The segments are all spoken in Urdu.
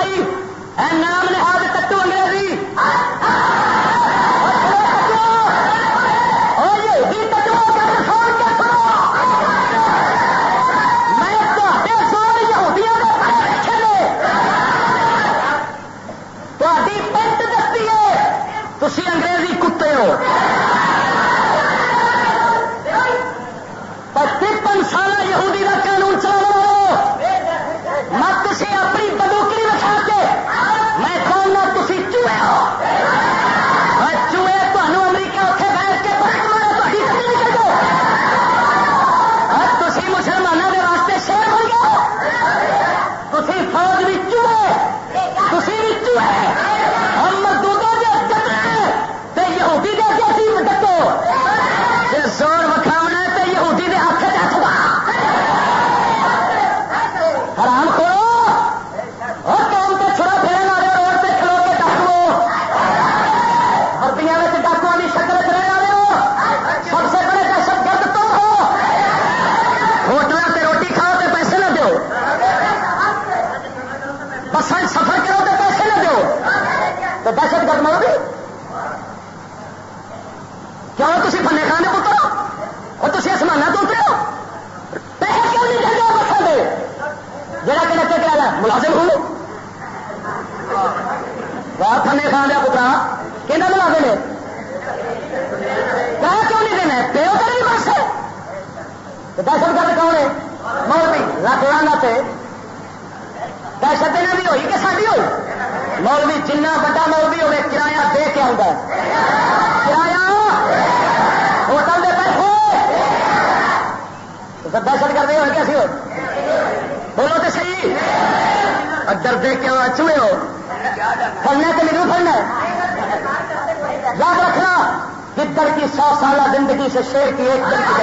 اے نام نہاد کٹو انگریزی کے دستی ہے۔ تھی انگریزی کتے ہو۔ پر ترپن سالہ یہودی کا قانون چلا لو مت تھی اپنی ہے تو دہشت گرد مرو گی کیوں تھی فنے کھانے پترو اور تھی آسمان تو اترے ہو پیسے کیوں نہیں دے بسن دے؟ جڑا کہ نچے کیا ہے ملازم ہوں۔ واہ، فنے کھان دیا پترا کہ ملازم ہے کہا کیوں نہیں دینا پیو کر بھی بس ہے دہشت گرد کون ہے مولوی لکھ لانا سے دہشت دینا بھی ہوئی کہ ساری ہوئی مولوی جنہ بڑا مولوی ہوئے کرایہ دے کے آؤں گا۔ کرایہ؟ ہوٹل دے پیسے۔ تو پھر دہشت گرد ہوئے کیسی ہو؟ بولو تو صحیح۔ اور ڈر کے چوہے ہو؟ پڑھنا تو نہیں پڑھنا یاد رکھنا گدڑ کی سو سالہ زندگی سے شیر کی ایک دن کی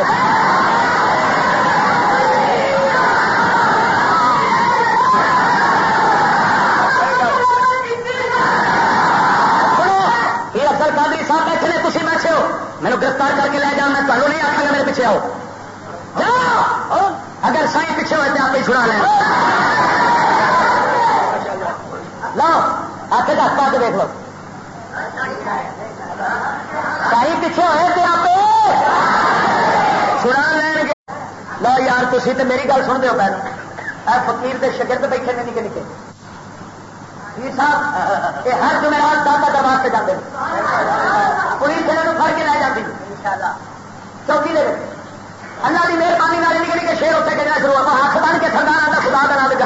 ہو میرے گرفتار کر کے لے جاؤ، میں تمہیں نہیں آخا گا، میرے پیچھے آؤ۔ جاؤ! اگر سائی پیچھے ہوئے تو آپ ہی چھڑا لیں لو آ کے دس پا کے دیکھ لو۔ سائی پیچھے ہوئے تو آپ چھڑا لین گے۔ لو یار تھی تو میری گل سن دو پہلے اے فقیر دے شگرد بیٹھے نے نکے نکے۔ جی صاحب یہ ہر جمعرات دادا دربار سے جاتے ہیں پولیس انہوں کے لے جاتی چوکی دے اللہ کی مہربانی نال نکل کے شیر اتنے کہنا شروع ہوا۔ ہاتھ بن کے سردار آتا خدا کا نام جاؤ